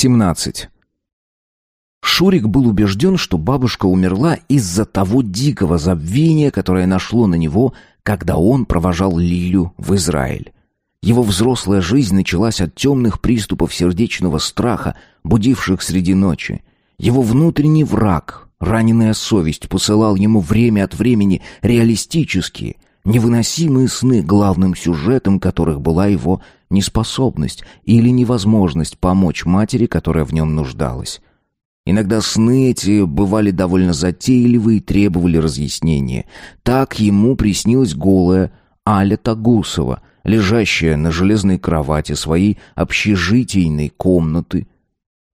17. Шурик был убежден, что бабушка умерла из-за того дикого забвения, которое нашло на него, когда он провожал Лилю в Израиль. Его взрослая жизнь началась от темных приступов сердечного страха, будивших среди ночи. Его внутренний враг, раненая совесть, посылал ему время от времени реалистические, невыносимые сны, главным сюжетом которых была его неспособность или невозможность помочь матери, которая в нем нуждалась. Иногда сны эти бывали довольно затейливы и требовали разъяснения. Так ему приснилась голая Аля Тагусова, лежащая на железной кровати своей общежитийной комнаты,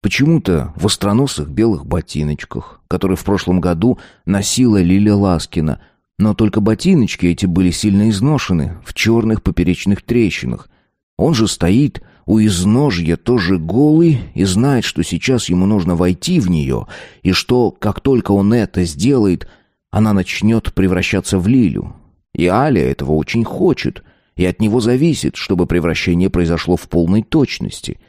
Почему-то в остроносых белых ботиночках, которые в прошлом году носила Лиля Ласкина, но только ботиночки эти были сильно изношены, в черных поперечных трещинах, он же стоит у изножья тоже голый и знает, что сейчас ему нужно войти в нее, и что, как только он это сделает, она начнет превращаться в лилю. И Аля этого очень хочет, и от него зависит, чтобы превращение произошло в полной точности.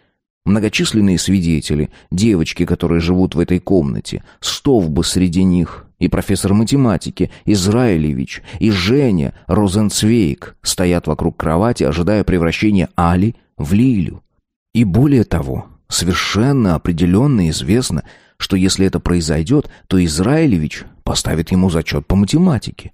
Многочисленные свидетели, девочки, которые живут в этой комнате, стов бы среди них, и профессор математики Израилевич, и Женя Розенцвейк стоят вокруг кровати, ожидая превращения Али в Лилю. И более того, совершенно определенно известно, что если это произойдет, то Израилевич поставит ему зачет по математике.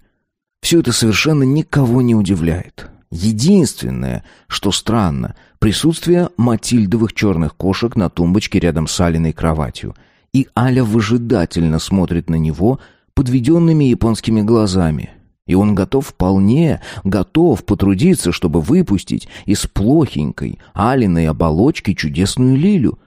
Все это совершенно никого не удивляет. Единственное, что странно, присутствие Матильдовых черных кошек на тумбочке рядом с Алиной кроватью – и Аля выжидательно смотрит на него подведенными японскими глазами. И он готов вполне, готов потрудиться, чтобы выпустить из плохенькой Алиной оболочки чудесную Лилю.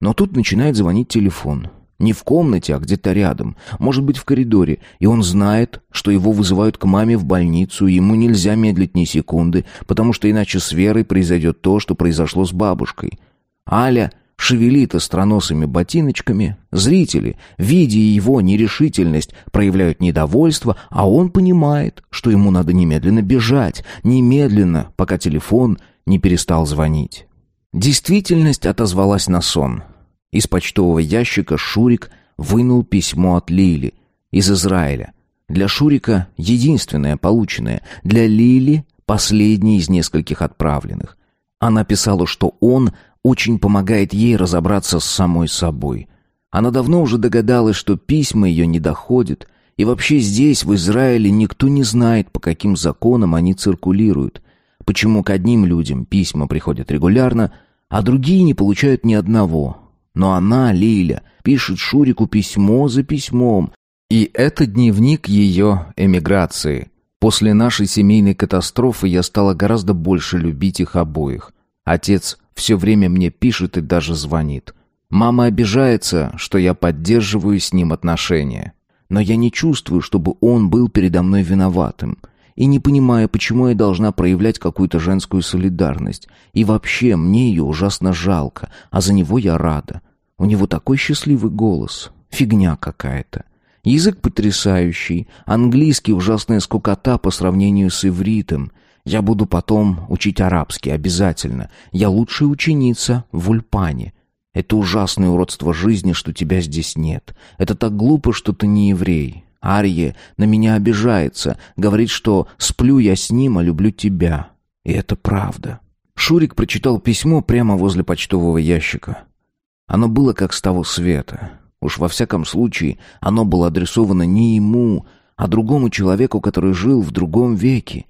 Но тут начинает звонить телефон. Не в комнате, а где-то рядом. Может быть, в коридоре. И он знает, что его вызывают к маме в больницу, ему нельзя медлить ни секунды, потому что иначе с Верой произойдет то, что произошло с бабушкой. Аля шевелит остроносыми ботиночками. Зрители, видя его нерешительность, проявляют недовольство, а он понимает, что ему надо немедленно бежать, немедленно, пока телефон не перестал звонить. Действительность отозвалась на сон. Из почтового ящика Шурик вынул письмо от Лили из Израиля. Для Шурика единственное полученное, для Лили последнее из нескольких отправленных. Она писала, что он очень помогает ей разобраться с самой собой. Она давно уже догадалась, что письма ее не доходят, и вообще здесь, в Израиле, никто не знает, по каким законам они циркулируют, почему к одним людям письма приходят регулярно, а другие не получают ни одного. Но она, Лиля, пишет Шурику письмо за письмом, и это дневник ее эмиграции. После нашей семейной катастрофы я стала гораздо больше любить их обоих. Отец все время мне пишет и даже звонит. Мама обижается, что я поддерживаю с ним отношения. Но я не чувствую, чтобы он был передо мной виноватым. И не понимаю, почему я должна проявлять какую-то женскую солидарность. И вообще, мне ее ужасно жалко, а за него я рада. У него такой счастливый голос. Фигня какая-то. Язык потрясающий, английский ужасная скукота по сравнению с ивритом — я буду потом учить арабский, обязательно. Я лучшая ученица в Ульпане. Это ужасное уродство жизни, что тебя здесь нет. Это так глупо, что ты не еврей. Арье на меня обижается, говорит, что сплю я с ним, а люблю тебя. И это правда. Шурик прочитал письмо прямо возле почтового ящика. Оно было как с того света. Уж во всяком случае, оно было адресовано не ему, а другому человеку, который жил в другом веке.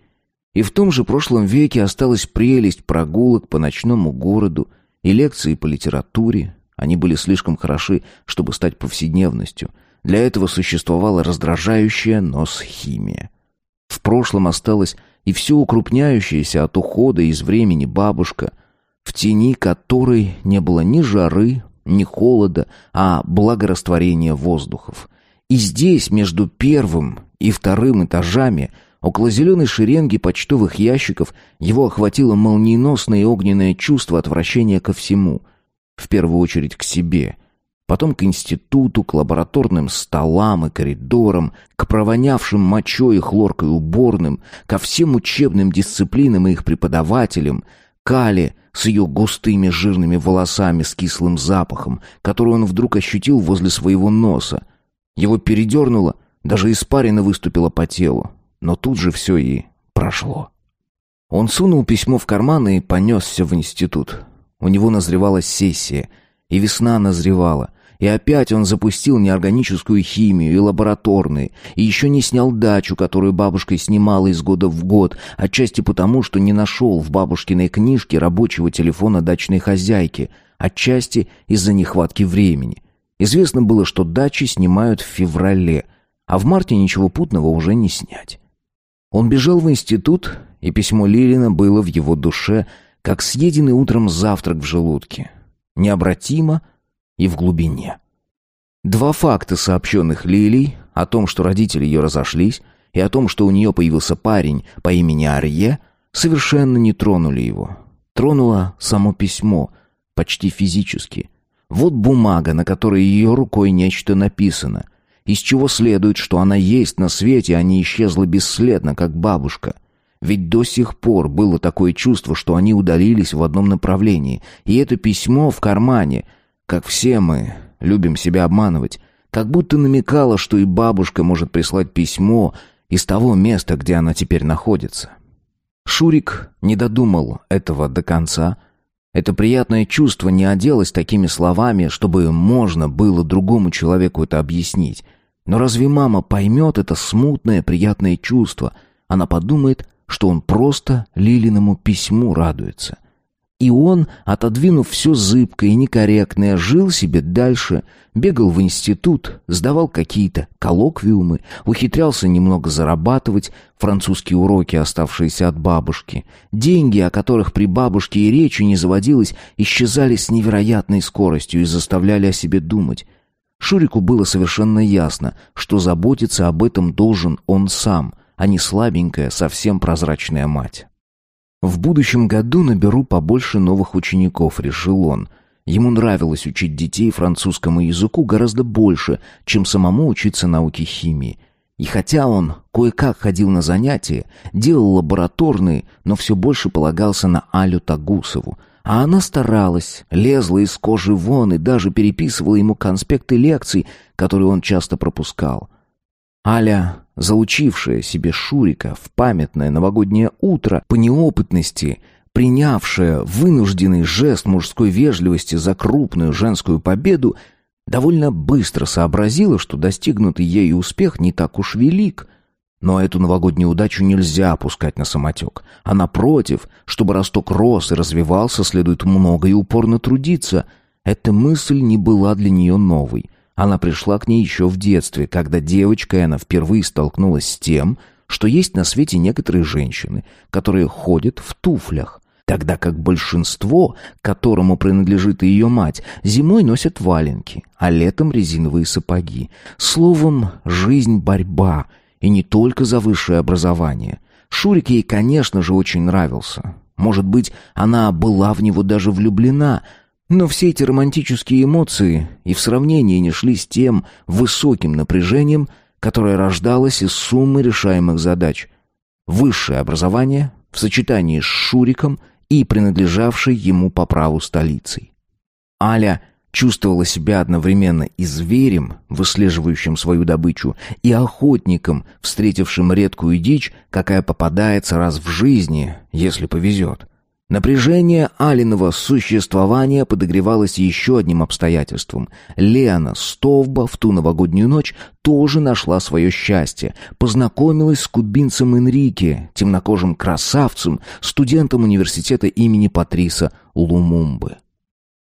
И в том же прошлом веке осталась прелесть прогулок по ночному городу и лекции по литературе. Они были слишком хороши, чтобы стать повседневностью. Для этого существовала раздражающая нос химия. В прошлом осталась и все укрупняющееся от ухода из времени бабушка, в тени которой не было ни жары, ни холода, а благорастворения воздухов. И здесь, между первым и вторым этажами – Около зеленой шеренги почтовых ящиков его охватило молниеносное и огненное чувство отвращения ко всему. В первую очередь к себе. Потом к институту, к лабораторным столам и коридорам, к провонявшим мочой и хлоркой уборным, ко всем учебным дисциплинам и их преподавателям, Кали с ее густыми жирными волосами с кислым запахом, который он вдруг ощутил возле своего носа. Его передернуло, даже испарина выступила по телу но тут же все и прошло. Он сунул письмо в карман и понесся в институт. У него назревала сессия, и весна назревала. И опять он запустил неорганическую химию и лабораторные, и еще не снял дачу, которую бабушка снимала из года в год, отчасти потому, что не нашел в бабушкиной книжке рабочего телефона дачной хозяйки, отчасти из-за нехватки времени. Известно было, что дачи снимают в феврале, а в марте ничего путного уже не снять. Он бежал в институт, и письмо Лилина было в его душе, как съеденный утром завтрак в желудке. Необратимо и в глубине. Два факта, сообщенных Лилией о том, что родители ее разошлись, и о том, что у нее появился парень по имени Арье, совершенно не тронули его. Тронуло само письмо, почти физически. Вот бумага, на которой ее рукой нечто написано — из чего следует, что она есть на свете, а не исчезла бесследно, как бабушка. Ведь до сих пор было такое чувство, что они удалились в одном направлении, и это письмо в кармане, как все мы любим себя обманывать, как будто намекало, что и бабушка может прислать письмо из того места, где она теперь находится. Шурик не додумал этого до конца. Это приятное чувство не оделось такими словами, чтобы можно было другому человеку это объяснить. Но разве мама поймет это смутное приятное чувство? Она подумает, что он просто Лилиному письму радуется. И он, отодвинув все зыбкое и некорректное, жил себе дальше, бегал в институт, сдавал какие-то коллоквиумы, ухитрялся немного зарабатывать, французские уроки, оставшиеся от бабушки. Деньги, о которых при бабушке и речи не заводилось, исчезали с невероятной скоростью и заставляли о себе думать. Шурику было совершенно ясно, что заботиться об этом должен он сам, а не слабенькая, совсем прозрачная мать. «В будущем году наберу побольше новых учеников», — решил он. Ему нравилось учить детей французскому языку гораздо больше, чем самому учиться науке химии. И хотя он кое-как ходил на занятия, делал лабораторные, но все больше полагался на Алю Тагусову — а она старалась, лезла из кожи вон и даже переписывала ему конспекты лекций, которые он часто пропускал. Аля, залучившая себе Шурика в памятное новогоднее утро по неопытности, принявшая вынужденный жест мужской вежливости за крупную женскую победу, довольно быстро сообразила, что достигнутый ею успех не так уж велик — но эту новогоднюю удачу нельзя опускать на самотек. А напротив, чтобы росток рос и развивался, следует много и упорно трудиться. Эта мысль не была для нее новой. Она пришла к ней еще в детстве, когда девочкой она впервые столкнулась с тем, что есть на свете некоторые женщины, которые ходят в туфлях, тогда как большинство, которому принадлежит и ее мать, зимой носят валенки, а летом резиновые сапоги. Словом, жизнь – борьба – и не только за высшее образование. Шурик ей, конечно же, очень нравился. Может быть, она была в него даже влюблена, но все эти романтические эмоции и в сравнении не шли с тем высоким напряжением, которое рождалось из суммы решаемых задач. Высшее образование в сочетании с Шуриком и принадлежавшей ему по праву столицей. Аля – чувствовала себя одновременно и зверем, выслеживающим свою добычу, и охотником, встретившим редкую дичь, какая попадается раз в жизни, если повезет. Напряжение Алиного существования подогревалось еще одним обстоятельством. Лена Стовба в ту новогоднюю ночь тоже нашла свое счастье. Познакомилась с кубинцем Энрике, темнокожим красавцем, студентом университета имени Патриса Лумумбы.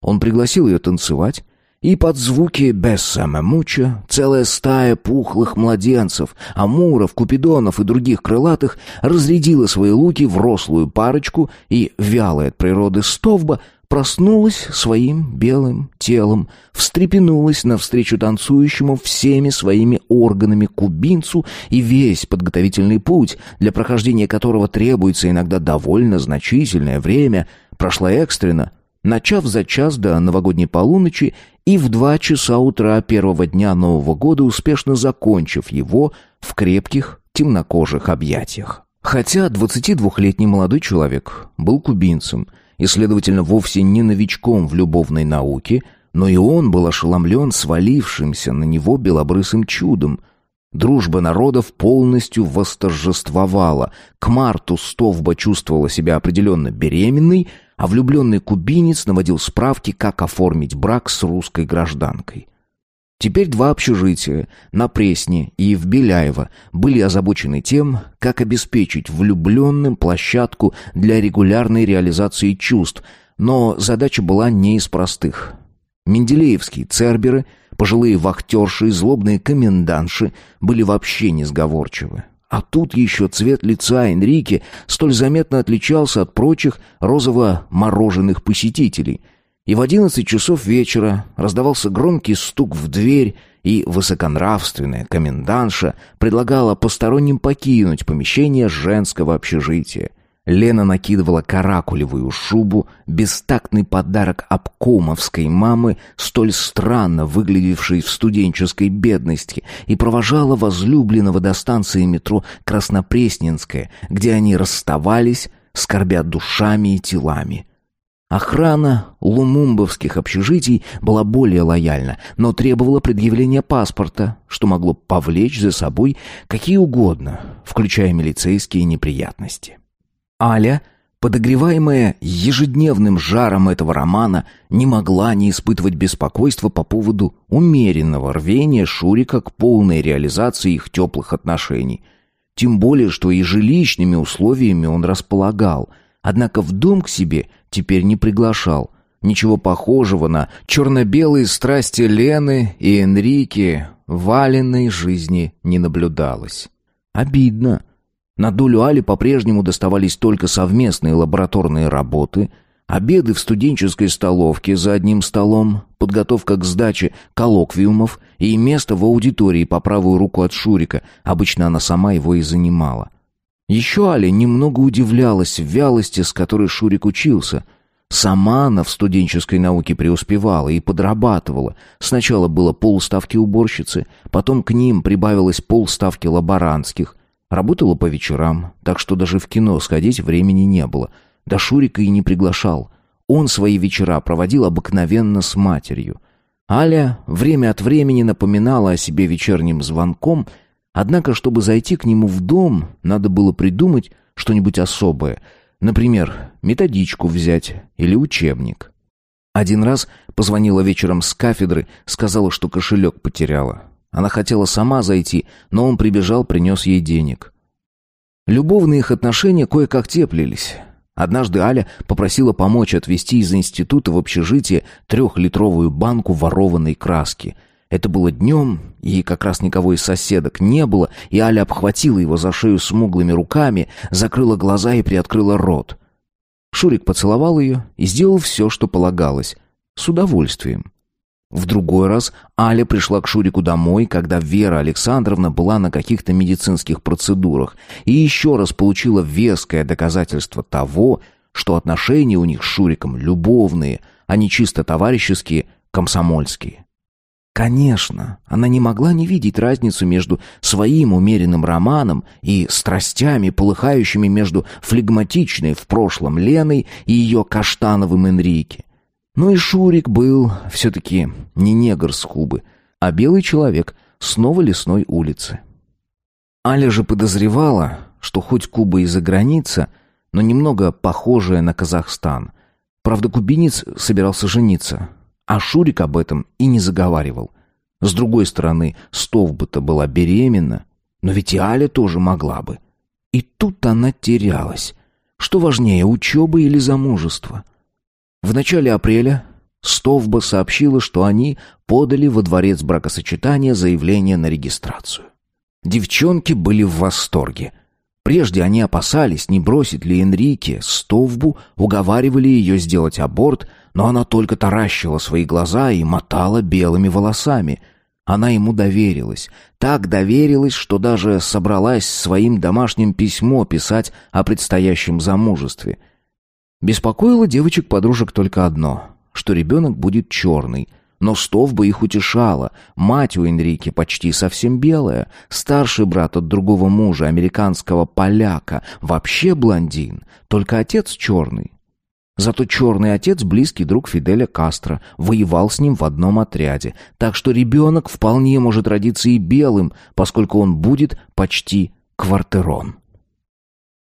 Он пригласил ее танцевать, и под звуки Бессама Муча целая стая пухлых младенцев, амуров, купидонов и других крылатых разрядила свои луки в рослую парочку и, вялая от природы стовба, проснулась своим белым телом, встрепенулась навстречу танцующему всеми своими органами кубинцу и весь подготовительный путь, для прохождения которого требуется иногда довольно значительное время, прошла экстренно — начав за час до новогодней полуночи и в два часа утра первого дня Нового года успешно закончив его в крепких темнокожих объятиях. Хотя 22-летний молодой человек был кубинцем и, следовательно, вовсе не новичком в любовной науке, но и он был ошеломлен свалившимся на него белобрысым чудом. Дружба народов полностью восторжествовала. К марту Стовба чувствовала себя определенно беременной — а влюбленный кубинец наводил справки, как оформить брак с русской гражданкой. Теперь два общежития, на Пресне и в Беляево, были озабочены тем, как обеспечить влюбленным площадку для регулярной реализации чувств, но задача была не из простых. Менделеевские церберы, пожилые вахтерши и злобные комендантши были вообще несговорчивы. А тут еще цвет лица Энрике столь заметно отличался от прочих розово-мороженых посетителей. И в одиннадцать часов вечера раздавался громкий стук в дверь, и высоконравственная комендантша предлагала посторонним покинуть помещение женского общежития. Лена накидывала каракулевую шубу, бестактный подарок обкомовской мамы, столь странно выглядевшей в студенческой бедности, и провожала возлюбленного до станции метро Краснопресненская, где они расставались, скорбя душами и телами. Охрана лумумбовских общежитий была более лояльна, но требовала предъявления паспорта, что могло повлечь за собой какие угодно, включая милицейские неприятности. Аля, подогреваемая ежедневным жаром этого романа, не могла не испытывать беспокойства по поводу умеренного рвения Шурика к полной реализации их теплых отношений. Тем более, что и жилищными условиями он располагал, однако в дом к себе теперь не приглашал – Ничего похожего на черно-белые страсти Лены и Энрике в Валиной жизни не наблюдалось. Обидно, на долю Али по-прежнему доставались только совместные лабораторные работы, обеды в студенческой столовке за одним столом, подготовка к сдаче коллоквиумов и место в аудитории по правую руку от Шурика, обычно она сама его и занимала. Еще Аля немного удивлялась вялости, с которой Шурик учился. Сама она в студенческой науке преуспевала и подрабатывала. Сначала было полставки уборщицы, потом к ним прибавилось полставки лаборантских, Работала по вечерам, так что даже в кино сходить времени не было. Да Шурика и не приглашал. Он свои вечера проводил обыкновенно с матерью. Аля время от времени напоминала о себе вечерним звонком, однако, чтобы зайти к нему в дом, надо было придумать что-нибудь особое. Например, методичку взять или учебник. Один раз позвонила вечером с кафедры, сказала, что кошелек потеряла. Она хотела сама зайти, но он прибежал, принес ей денег. Любовные их отношения кое-как теплились. Однажды Аля попросила помочь отвезти из института в общежитие трехлитровую банку ворованной краски. Это было днем, и как раз никого из соседок не было, и Аля обхватила его за шею смуглыми руками, закрыла глаза и приоткрыла рот. Шурик поцеловал ее и сделал все, что полагалось. С удовольствием. В другой раз Аля пришла к Шурику домой, когда Вера Александровна была на каких-то медицинских процедурах, и еще раз получила веское доказательство того, что отношения у них с Шуриком любовные, а не чисто товарищеские, комсомольские. Конечно, она не могла не видеть разницу между своим умеренным романом и страстями, полыхающими между флегматичной в прошлом Леной и ее каштановым Энрике. Ну и Шурик был все-таки не негр с Кубы, а белый человек снова лесной улицы. Аля же подозревала, что хоть Куба и за граница, но немного похожая на Казахстан. Правда, кубинец собирался жениться, а Шурик об этом и не заговаривал. С другой стороны, Стовба-то была беременна, но ведь и Аля тоже могла бы. И тут она терялась. Что важнее, учеба или замужество? — в начале апреля Стовба сообщила, что они подали во дворец бракосочетания заявление на регистрацию. Девчонки были в восторге. Прежде они опасались, не бросит ли Энрике Стовбу, уговаривали ее сделать аборт, но она только таращила свои глаза и мотала белыми волосами. Она ему доверилась. Так доверилась, что даже собралась своим домашним письмо писать о предстоящем замужестве — Беспокоило девочек-подружек только одно, что ребенок будет черный. Но Стов бы их утешала. Мать у Энрике почти совсем белая. Старший брат от другого мужа, американского поляка, вообще блондин. Только отец черный. Зато черный отец, близкий друг Фиделя Кастро, воевал с ним в одном отряде. Так что ребенок вполне может родиться и белым, поскольку он будет почти квартерон.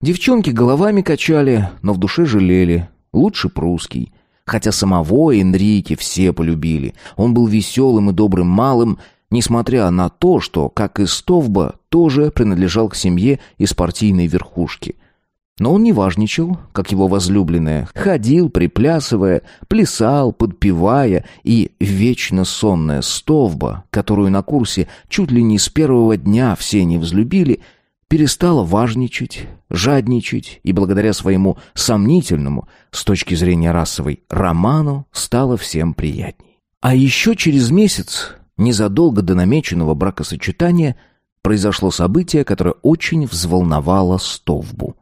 Девчонки головами качали, но в душе жалели. Лучше прусский. Хотя самого Энрике все полюбили. Он был веселым и добрым малым, несмотря на то, что, как и Стовба, тоже принадлежал к семье из партийной верхушки. Но он не важничал, как его возлюбленная, ходил, приплясывая, плясал, подпевая, и вечно сонная Стовба, которую на курсе чуть ли не с первого дня все не взлюбили – перестала важничать, жадничать и благодаря своему сомнительному, с точки зрения расовой, роману стало всем приятней. А еще через месяц, незадолго до намеченного бракосочетания, произошло событие, которое очень взволновало Стовбу.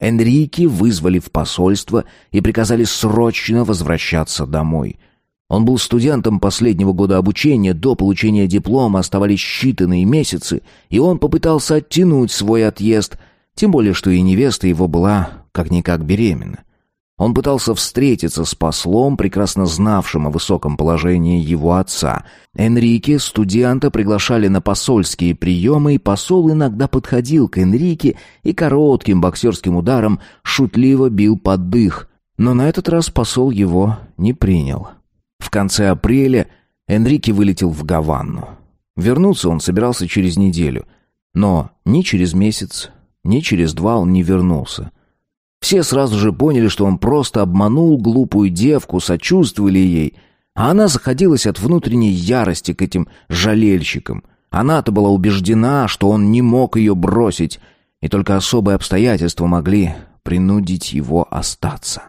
Энрике вызвали в посольство и приказали срочно возвращаться домой – он был студентом последнего года обучения, до получения диплома оставались считанные месяцы, и он попытался оттянуть свой отъезд, тем более что и невеста его была как-никак беременна. Он пытался встретиться с послом, прекрасно знавшим о высоком положении его отца. Энрике, студента, приглашали на посольские приемы, и посол иногда подходил к Энрике и коротким боксерским ударом шутливо бил под дых. Но на этот раз посол его не принял. В конце апреля Энрике вылетел в Гавану. Вернуться он собирался через неделю, но ни через месяц, ни через два он не вернулся. Все сразу же поняли, что он просто обманул глупую девку, сочувствовали ей, а она заходилась от внутренней ярости к этим жалельщикам. Она-то была убеждена, что он не мог ее бросить, и только особые обстоятельства могли принудить его остаться.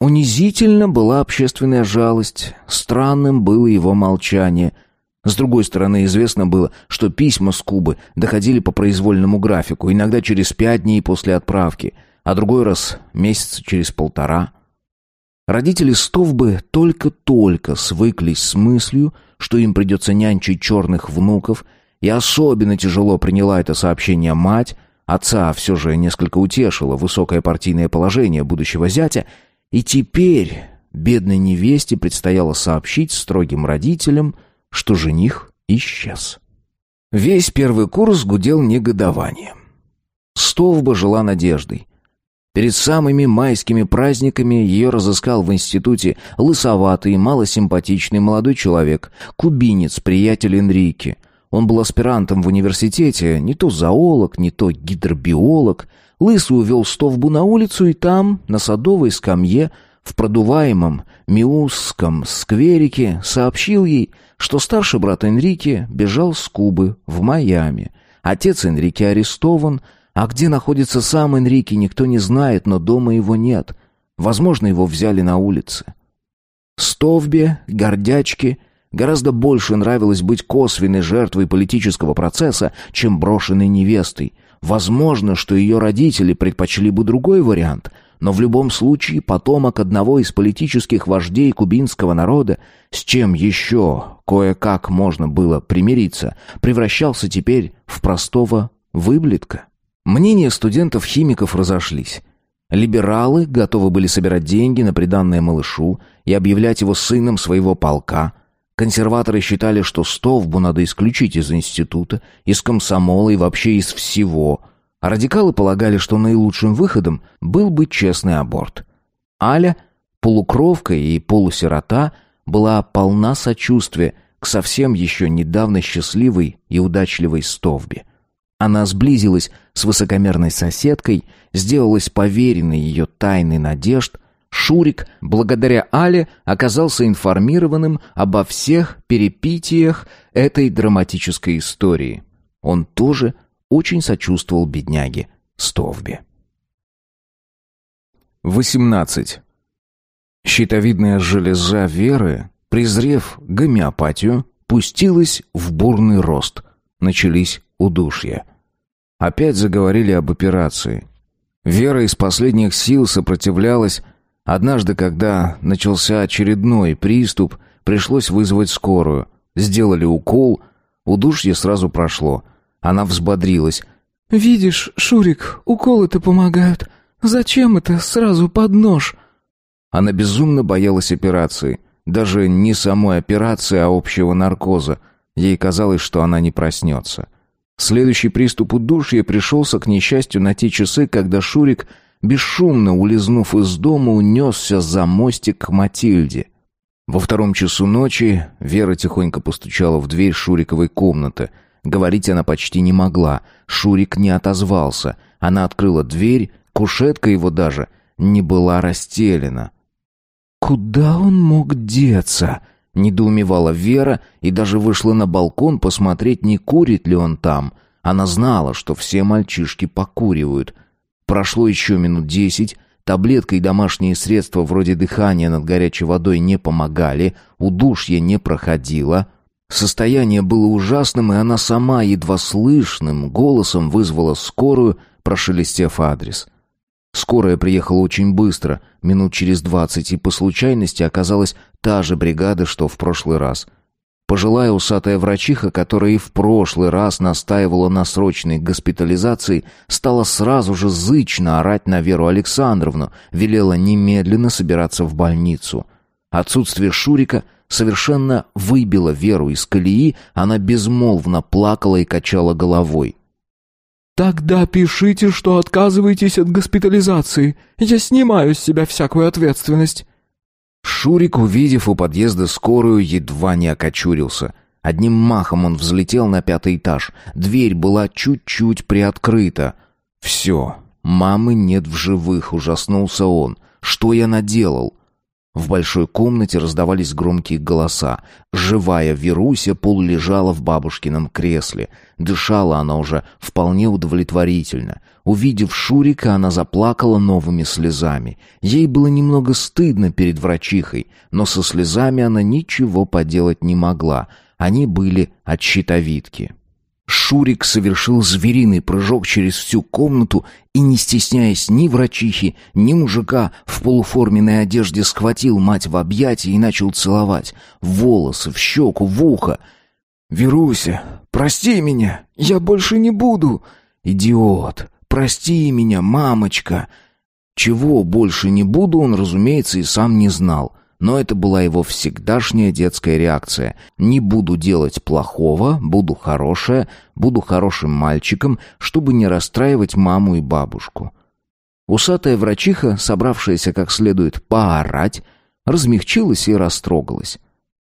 Унизительно была общественная жалость, странным было его молчание. С другой стороны, известно было, что письма с Кубы доходили по произвольному графику, иногда через пять дней после отправки, а другой раз месяца через полтора. Родители Стовбы только-только свыклись с мыслью, что им придется нянчить черных внуков, и особенно тяжело приняла это сообщение мать, отца все же несколько утешило высокое партийное положение будущего зятя — и теперь бедной невесте предстояло сообщить строгим родителям, что жених исчез. Весь первый курс гудел негодованием. Стовба жила надеждой. Перед самыми майскими праздниками ее разыскал в институте лысоватый, малосимпатичный молодой человек, кубинец, приятель Энрике. Он был аспирантом в университете, не то зоолог, не то гидробиолог – Лысый увел Стовбу на улицу, и там, на садовой скамье, в продуваемом Миусском скверике, сообщил ей, что старший брат Энрике бежал с Кубы в Майами. Отец Энрике арестован, а где находится сам Энрике, никто не знает, но дома его нет. Возможно, его взяли на улице. Стовбе, гордячке, гораздо больше нравилось быть косвенной жертвой политического процесса, чем брошенной невестой. Возможно, что ее родители предпочли бы другой вариант, но в любом случае потомок одного из политических вождей кубинского народа, с чем еще кое-как можно было примириться, превращался теперь в простого выблетка. Мнения студентов-химиков разошлись. Либералы готовы были собирать деньги на приданное малышу и объявлять его сыном своего полка, Консерваторы считали, что Стовбу надо исключить из института, из комсомола и вообще из всего. А радикалы полагали, что наилучшим выходом был бы честный аборт. Аля, полукровка и полусирота, была полна сочувствия к совсем еще недавно счастливой и удачливой Стовбе. Она сблизилась с высокомерной соседкой, сделалась поверенной ее тайной надежд – Шурик, благодаря Але, оказался информированным обо всех перипетиях этой драматической истории. Он тоже очень сочувствовал бедняге Стовбе. 18. Щитовидная железа Веры, презрев гомеопатию, пустилась в бурный рост. Начались удушья. Опять заговорили об операции. Вера из последних сил сопротивлялась, Однажды, когда начался очередной приступ, пришлось вызвать скорую. Сделали укол, удушье сразу прошло. Она взбодрилась. «Видишь, Шурик, уколы-то помогают. Зачем это сразу под нож?» Она безумно боялась операции. Даже не самой операции, а общего наркоза. Ей казалось, что она не проснется. Следующий приступ удушья пришелся, к несчастью, на те часы, когда Шурик бесшумно улизнув из дома, унесся за мостик к Матильде. Во втором часу ночи Вера тихонько постучала в дверь Шуриковой комнаты. Говорить она почти не могла, Шурик не отозвался. Она открыла дверь, кушетка его даже не была расстелена. «Куда он мог деться?» — недоумевала Вера и даже вышла на балкон посмотреть, не курит ли он там. Она знала, что все мальчишки покуривают — Прошло еще минут десять, таблетка и домашние средства вроде дыхания над горячей водой не помогали, удушье не проходило. Состояние было ужасным, и она сама едва слышным голосом вызвала скорую, прошелестев адрес. Скорая приехала очень быстро, минут через двадцать, и по случайности оказалась та же бригада, что в прошлый раз — Пожилая усатая врачиха, которая и в прошлый раз настаивала на срочной госпитализации, стала сразу же зычно орать на Веру Александровну, велела немедленно собираться в больницу. Отсутствие Шурика совершенно выбило Веру из колеи, она безмолвно плакала и качала головой. «Тогда пишите, что отказываетесь от госпитализации. Я снимаю с себя всякую ответственность». Шурик, увидев у подъезда скорую, едва не окочурился. Одним махом он взлетел на пятый этаж. Дверь была чуть-чуть приоткрыта. «Все, мамы нет в живых», — ужаснулся он. «Что я наделал?» В большой комнате раздавались громкие голоса. Живая Веруся полулежала в бабушкином кресле. Дышала она уже вполне удовлетворительно. Увидев Шурика, она заплакала новыми слезами. Ей было немного стыдно перед врачихой, но со слезами она ничего поделать не могла. Они были от щитовидки. Шурик совершил звериный прыжок через всю комнату и, не стесняясь ни врачихи, ни мужика, в полуформенной одежде схватил мать в объятия и начал целовать. Волосы, в щеку, в ухо. «Веруся, прости меня! Я больше не буду!» «Идиот! Прости меня, мамочка!» Чего больше не буду, он, разумеется, и сам не знал но это была его всегдашняя детская реакция. Не буду делать плохого, буду хорошая, буду хорошим мальчиком, чтобы не расстраивать маму и бабушку. Усатая врачиха, собравшаяся как следует поорать, размягчилась и растрогалась.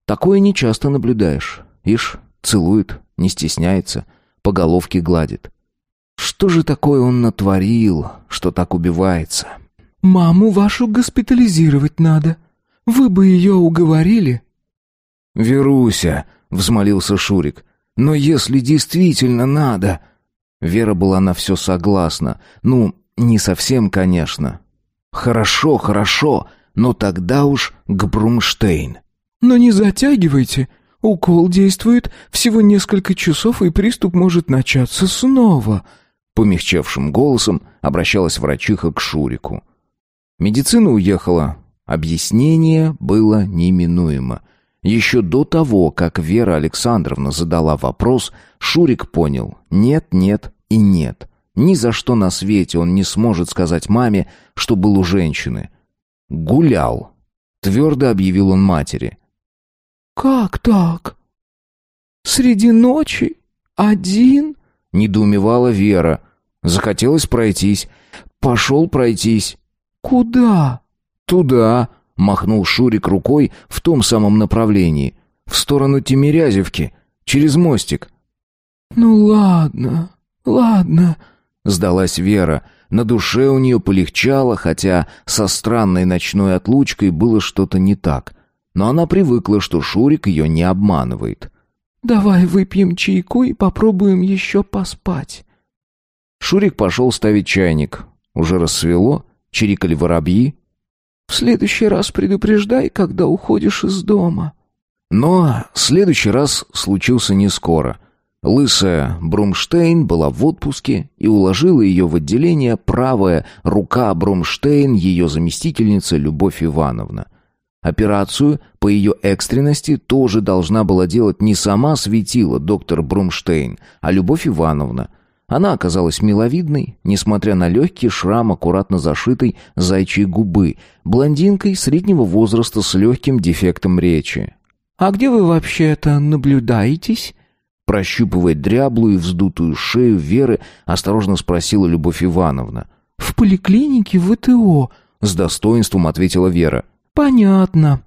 Такое нечасто наблюдаешь. Ишь, целует, не стесняется, по головке гладит. Что же такое он натворил, что так убивается? «Маму вашу госпитализировать надо», вы бы ее уговорили?» «Веруся», — взмолился Шурик, — «но если действительно надо...» Вера была на все согласна. Ну, не совсем, конечно. «Хорошо, хорошо, но тогда уж к Брумштейн». «Но не затягивайте. Укол действует всего несколько часов, и приступ может начаться снова», — помягчевшим голосом обращалась врачиха к Шурику. Медицина уехала, Объяснение было неминуемо. Еще до того, как Вера Александровна задала вопрос, Шурик понял «нет, нет и нет». Ни за что на свете он не сможет сказать маме, что был у женщины. «Гулял», — твердо объявил он матери. «Как так? Среди ночи? Один?» — недоумевала Вера. Захотелось пройтись. «Пошел пройтись». «Куда?» «Туда!» а?» — махнул Шурик рукой в том самом направлении. «В сторону Тимирязевки, через мостик». «Ну ладно, ладно», — сдалась Вера. На душе у нее полегчало, хотя со странной ночной отлучкой было что-то не так. Но она привыкла, что Шурик ее не обманывает. «Давай выпьем чайку и попробуем еще поспать». Шурик пошел ставить чайник. Уже рассвело, чирикали воробьи, в следующий раз предупреждай, когда уходишь из дома». Но следующий раз случился не скоро. Лысая Брумштейн была в отпуске и уложила ее в отделение правая рука Брумштейн, ее заместительница Любовь Ивановна. Операцию по ее экстренности тоже должна была делать не сама светила доктор Брумштейн, а Любовь Ивановна, она оказалась миловидной, несмотря на легкий шрам аккуратно зашитой зайчьей губы, блондинкой среднего возраста с легким дефектом речи. «А где вы вообще-то наблюдаетесь?» Прощупывая дряблую и вздутую шею Веры, осторожно спросила Любовь Ивановна. «В поликлинике ВТО», — с достоинством ответила Вера. «Понятно.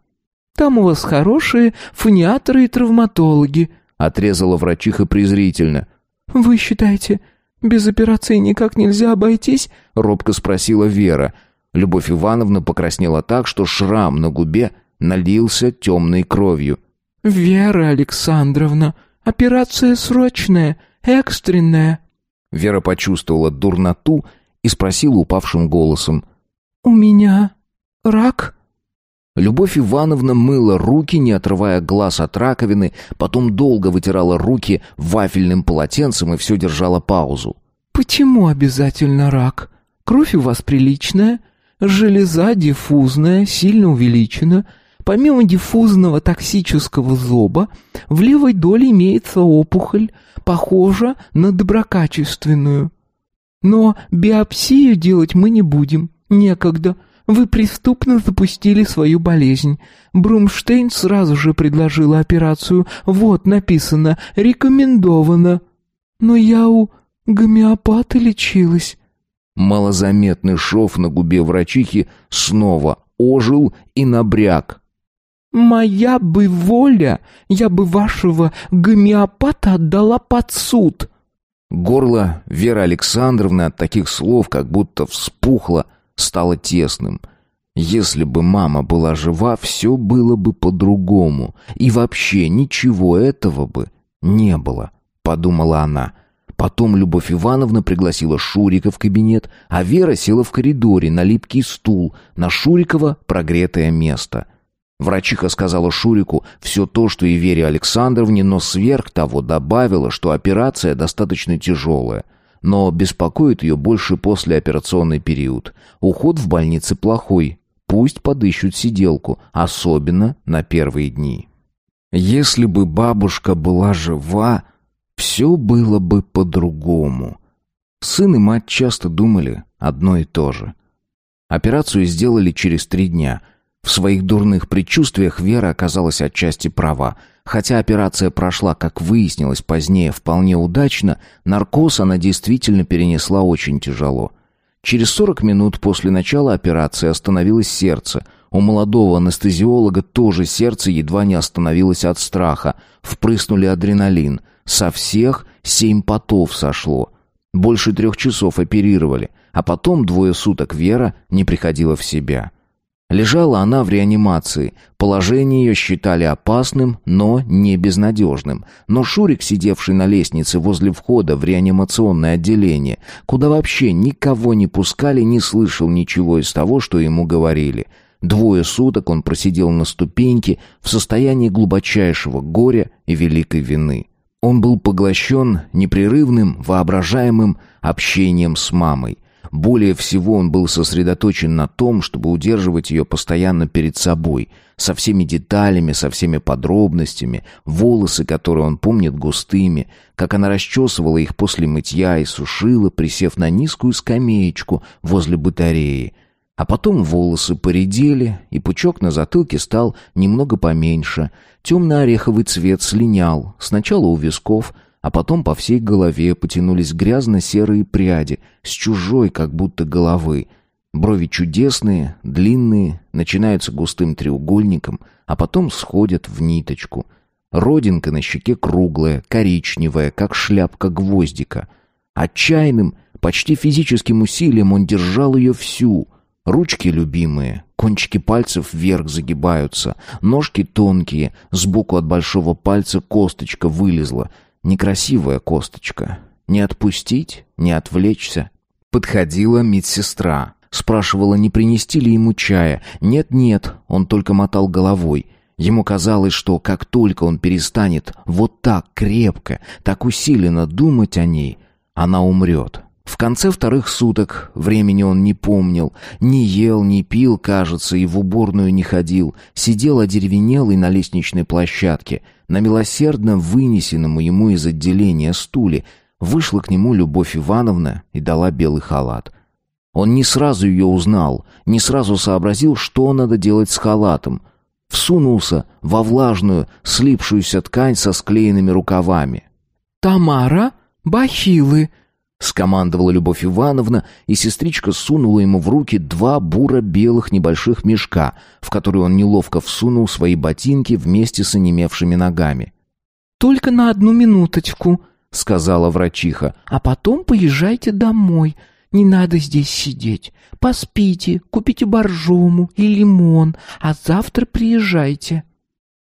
Там у вас хорошие фониаторы и травматологи», — отрезала врачиха презрительно. «Вы считаете, без операции никак нельзя обойтись?» — робко спросила Вера. Любовь Ивановна покраснела так, что шрам на губе налился темной кровью. «Вера Александровна, операция срочная, экстренная». Вера почувствовала дурноту и спросила упавшим голосом. «У меня рак?» Любовь Ивановна мыла руки, не отрывая глаз от раковины, потом долго вытирала руки вафельным полотенцем и все держала паузу. «Почему обязательно рак? Кровь у вас приличная, железа диффузная, сильно увеличена». Помимо диффузного токсического зоба, в левой доле имеется опухоль, похожа на доброкачественную. Но биопсию делать мы не будем, некогда. Вы преступно запустили свою болезнь. Брумштейн сразу же предложила операцию. Вот написано «рекомендовано». Но я у гомеопата лечилась. Малозаметный шов на губе врачихи снова ожил и набряк. «Моя бы воля, я бы вашего гомеопата отдала под суд!» Горло Веры Александровны от таких слов как будто вспухло, стало тесным. Если бы мама была жива, все было бы по-другому, и вообще ничего этого бы не было, подумала она. Потом Любовь Ивановна пригласила Шурика в кабинет, а Вера села в коридоре на липкий стул, на Шурикова прогретое место. Врачиха сказала Шурику все то, что и Вере Александровне, но сверх того добавила, что операция достаточно тяжелая — но беспокоит ее больше послеоперационный период. Уход в больнице плохой. Пусть подыщут сиделку, особенно на первые дни. Если бы бабушка была жива, все было бы по-другому. Сын и мать часто думали одно и то же. Операцию сделали через три дня – в своих дурных предчувствиях Вера оказалась отчасти права. Хотя операция прошла, как выяснилось позднее, вполне удачно, наркоз она действительно перенесла очень тяжело. Через 40 минут после начала операции остановилось сердце. У молодого анестезиолога тоже сердце едва не остановилось от страха. Впрыснули адреналин. Со всех семь потов сошло. Больше трех часов оперировали, а потом двое суток Вера не приходила в себя. Лежала она в реанимации. Положение ее считали опасным, но не безнадежным. Но Шурик, сидевший на лестнице возле входа в реанимационное отделение, куда вообще никого не пускали, не слышал ничего из того, что ему говорили. Двое суток он просидел на ступеньке в состоянии глубочайшего горя и великой вины. Он был поглощен непрерывным, воображаемым общением с мамой – более всего он был сосредоточен на том, чтобы удерживать ее постоянно перед собой, со всеми деталями, со всеми подробностями, волосы, которые он помнит густыми, как она расчесывала их после мытья и сушила, присев на низкую скамеечку возле батареи. А потом волосы поредели, и пучок на затылке стал немного поменьше. Темно-ореховый цвет слинял, сначала у висков, а потом по всей голове потянулись грязно-серые пряди, с чужой как будто головы. Брови чудесные, длинные, начинаются густым треугольником, а потом сходят в ниточку. Родинка на щеке круглая, коричневая, как шляпка гвоздика. Отчаянным, почти физическим усилием он держал ее всю. Ручки любимые, кончики пальцев вверх загибаются, ножки тонкие, сбоку от большого пальца косточка вылезла — Некрасивая косточка. Не отпустить, не отвлечься. Подходила медсестра. Спрашивала, не принести ли ему чая. Нет-нет, он только мотал головой. Ему казалось, что как только он перестанет вот так крепко, так усиленно думать о ней, она умрет. В конце вторых суток времени он не помнил, не ел, не пил, кажется, и в уборную не ходил, сидел одеревенелый на лестничной площадке — на милосердно вынесенному ему из отделения стуле, вышла к нему Любовь Ивановна и дала белый халат. Он не сразу ее узнал, не сразу сообразил, что надо делать с халатом. Всунулся во влажную, слипшуюся ткань со склеенными рукавами. «Тамара, бахилы!» Скомандовала Любовь Ивановна, и сестричка сунула ему в руки два буро-белых небольших мешка, в которые он неловко всунул свои ботинки вместе с онемевшими ногами. «Только на одну минуточку», — сказала врачиха, — «а потом поезжайте домой. Не надо здесь сидеть. Поспите, купите боржому и лимон, а завтра приезжайте».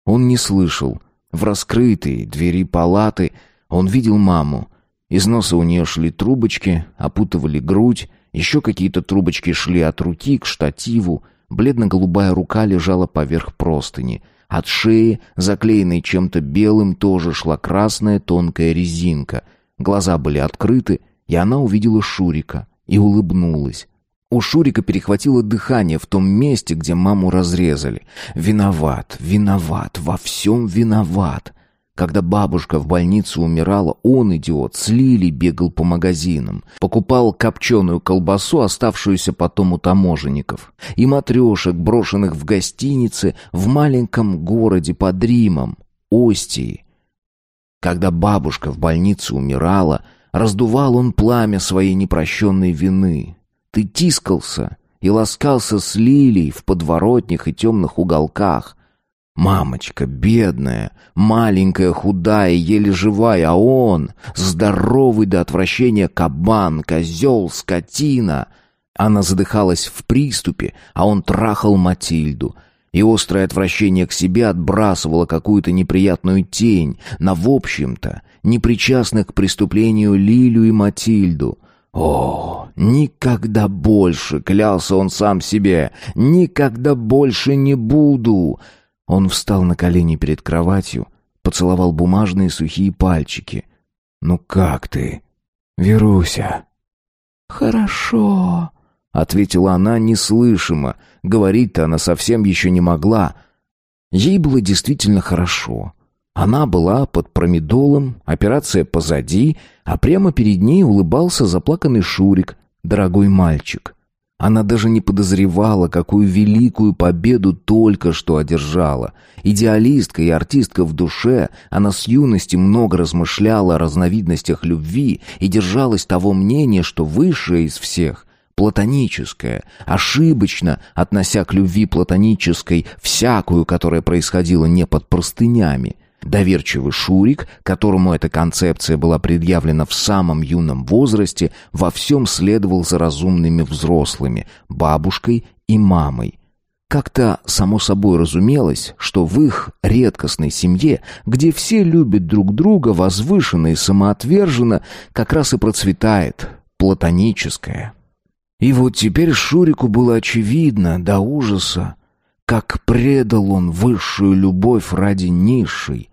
Он не слышал. В раскрытые двери палаты он видел маму — из носа у нее шли трубочки, опутывали грудь, еще какие-то трубочки шли от руки к штативу, бледно-голубая рука лежала поверх простыни. От шеи, заклеенной чем-то белым, тоже шла красная тонкая резинка. Глаза были открыты, и она увидела Шурика и улыбнулась. У Шурика перехватило дыхание в том месте, где маму разрезали. «Виноват, виноват, во всем виноват!» Когда бабушка в больнице умирала, он, идиот, с Лили бегал по магазинам, покупал копченую колбасу, оставшуюся потом у таможенников, и матрешек, брошенных в гостинице в маленьком городе под Римом, Остии. Когда бабушка в больнице умирала, раздувал он пламя своей непрощенной вины. Ты тискался и ласкался с Лилией в подворотнях и темных уголках, Мамочка бедная, маленькая, худая, еле живая, а он здоровый до отвращения кабан, козел, скотина. Она задыхалась в приступе, а он трахал Матильду. И острое отвращение к себе отбрасывало какую-то неприятную тень на, в общем-то, непричастных к преступлению Лилю и Матильду. О, никогда больше, клялся он сам себе, никогда больше не буду. Он встал на колени перед кроватью, поцеловал бумажные сухие пальчики. «Ну как ты?» «Веруся». «Хорошо», — ответила она неслышимо. Говорить-то она совсем еще не могла. Ей было действительно хорошо. Она была под промедолом, операция позади, а прямо перед ней улыбался заплаканный Шурик, дорогой мальчик. Она даже не подозревала, какую великую победу только что одержала. Идеалистка и артистка в душе, она с юности много размышляла о разновидностях любви и держалась того мнения, что высшее из всех платоническое, ошибочно относя к любви платонической всякую, которая происходила не под простынями. Доверчивый Шурик, которому эта концепция была предъявлена в самом юном возрасте, во всем следовал за разумными взрослыми, бабушкой и мамой. Как-то само собой разумелось, что в их редкостной семье, где все любят друг друга возвышенно и самоотверженно, как раз и процветает платоническое. И вот теперь Шурику было очевидно до ужаса, как предал он высшую любовь ради низшей,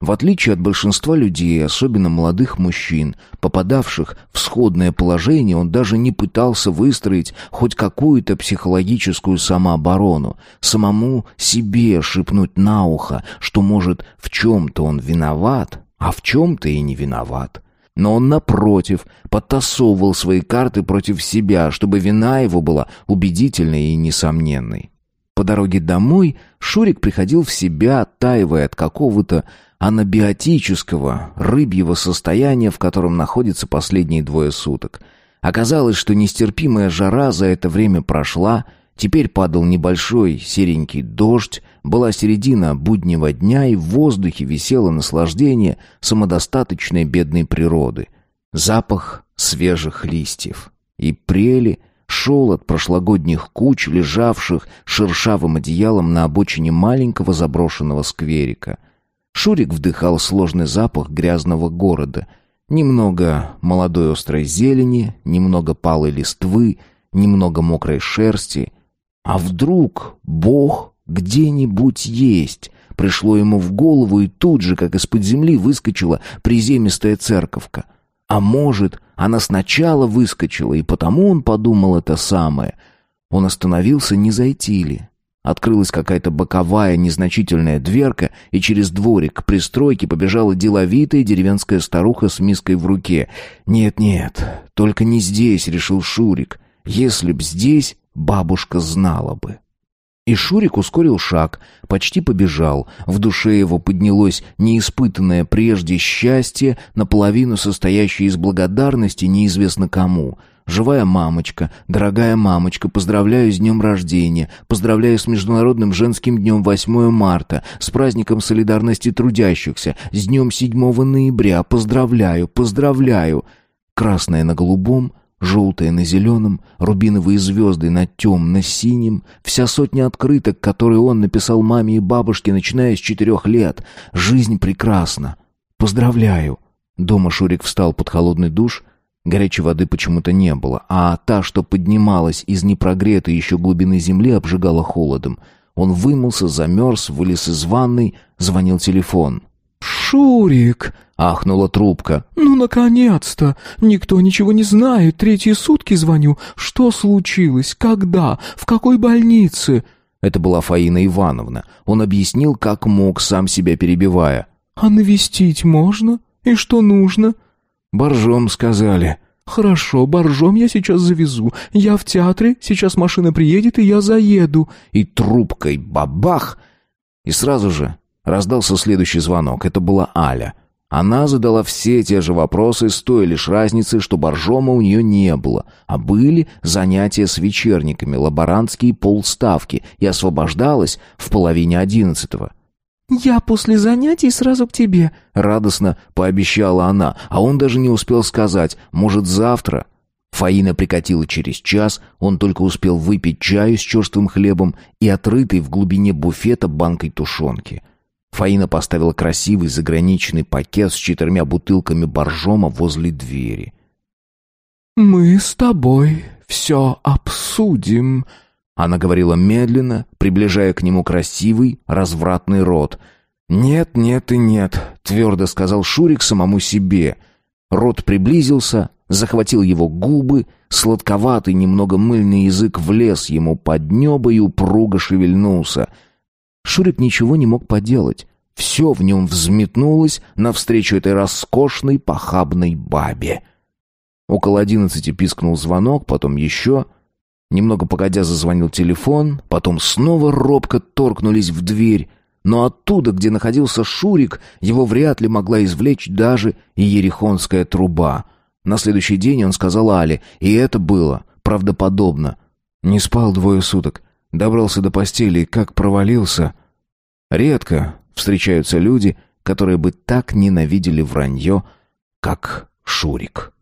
в отличие от большинства людей, особенно молодых мужчин, попадавших в сходное положение, он даже не пытался выстроить хоть какую-то психологическую самооборону, самому себе шепнуть на ухо, что, может, в чем-то он виноват, а в чем-то и не виноват. Но он, напротив, подтасовывал свои карты против себя, чтобы вина его была убедительной и несомненной. По дороге домой Шурик приходил в себя, оттаивая от какого-то анабиотического, рыбьего состояния, в котором находится последние двое суток. Оказалось, что нестерпимая жара за это время прошла, теперь падал небольшой серенький дождь, была середина буднего дня, и в воздухе висело наслаждение самодостаточной бедной природы. Запах свежих листьев и прели шел от прошлогодних куч, лежавших шершавым одеялом на обочине маленького заброшенного скверика. Шурик вдыхал сложный запах грязного города. Немного молодой острой зелени, немного палой листвы, немного мокрой шерсти. А вдруг Бог где-нибудь есть? Пришло ему в голову, и тут же, как из-под земли, выскочила приземистая церковка — а может, она сначала выскочила, и потому он подумал это самое. Он остановился, не зайти ли. Открылась какая-то боковая незначительная дверка, и через дворик к пристройке побежала деловитая деревенская старуха с миской в руке. «Нет-нет, только не здесь», — решил Шурик. «Если б здесь, бабушка знала бы». И Шурик ускорил шаг, почти побежал. В душе его поднялось неиспытанное прежде счастье, наполовину состоящее из благодарности неизвестно кому. Живая мамочка, дорогая мамочка, поздравляю с днем рождения, поздравляю с Международным женским днем 8 марта, с праздником солидарности трудящихся, с днем 7 ноября, поздравляю, поздравляю. Красное на голубом, Желтая на зеленом, рубиновые звезды на темно-синем, вся сотня открыток, которые он написал маме и бабушке, начиная с четырех лет. Жизнь прекрасна. Поздравляю. Дома Шурик встал под холодный душ. Горячей воды почему-то не было, а та, что поднималась из непрогретой еще глубины земли, обжигала холодом. Он вымылся, замерз, вылез из ванной, звонил телефон. «Шурик!» Ахнула трубка. «Ну, наконец-то! Никто ничего не знает. Третьи сутки звоню. Что случилось? Когда? В какой больнице?» Это была Фаина Ивановна. Он объяснил, как мог, сам себя перебивая. «А навестить можно? И что нужно?» «Боржом», — сказали. «Хорошо, боржом я сейчас завезу. Я в театре, сейчас машина приедет, и я заеду». И трубкой бабах! И сразу же раздался следующий звонок. Это была Аля. Она задала все те же вопросы с той лишь разницей, что боржома у нее не было, а были занятия с вечерниками, лаборантские полставки, и освобождалась в половине одиннадцатого. «Я после занятий сразу к тебе», — радостно пообещала она, а он даже не успел сказать «может, завтра». Фаина прикатила через час, он только успел выпить чаю с черствым хлебом и отрытой в глубине буфета банкой тушенки — Фаина поставила красивый заграничный пакет с четырьмя бутылками боржома возле двери. «Мы с тобой все обсудим», — она говорила медленно, приближая к нему красивый, развратный рот. «Нет, нет и нет», — твердо сказал Шурик самому себе. Рот приблизился, захватил его губы, сладковатый, немного мыльный язык влез ему под небо и упруго шевельнулся — Шурик ничего не мог поделать. Все в нем взметнулось навстречу этой роскошной похабной бабе. Около одиннадцати пискнул звонок, потом еще... Немного погодя зазвонил телефон, потом снова робко торкнулись в дверь, но оттуда, где находился Шурик, его вряд ли могла извлечь даже и ерехонская труба. На следующий день он сказал Але, и это было правдоподобно. Не спал двое суток, Добрался до постели и как провалился. Редко встречаются люди, которые бы так ненавидели вранье, как Шурик.